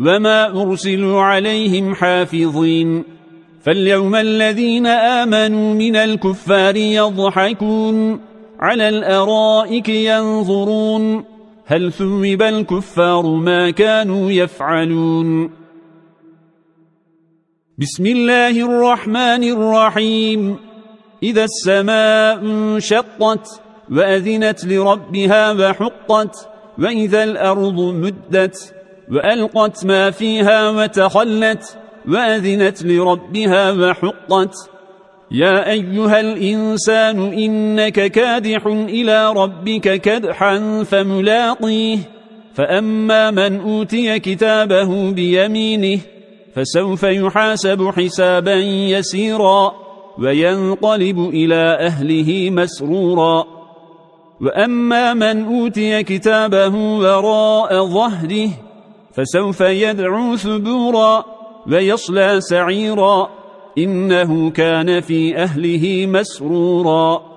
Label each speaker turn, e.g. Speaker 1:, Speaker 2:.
Speaker 1: وما أرسلوا عليهم حافظين فاليوم الذين آمنوا من الكفار يضحكون على الأرائك ينظرون هل ثوب الكفار ما كانوا يفعلون بسم الله الرحمن الرحيم إذا السماء انشقت وأذنت لربها وحقت وإذا الأرض مدت وألقت ما فيها وتخلت وأذنت لربها وحقت. يا أيها الإنسان إنك كادح إلى ربك كدحا فملاقيه. فأما من أوتي كتابه بيمينه فسوف يحاسب حسابا يسيرا وينقلب إلى أهله مسرورا. وأما من أوتي كتابه وراء ظهره فسوف يدعو ثبورا ويصلى سعيرا. إنه كان في أهله مسرورا.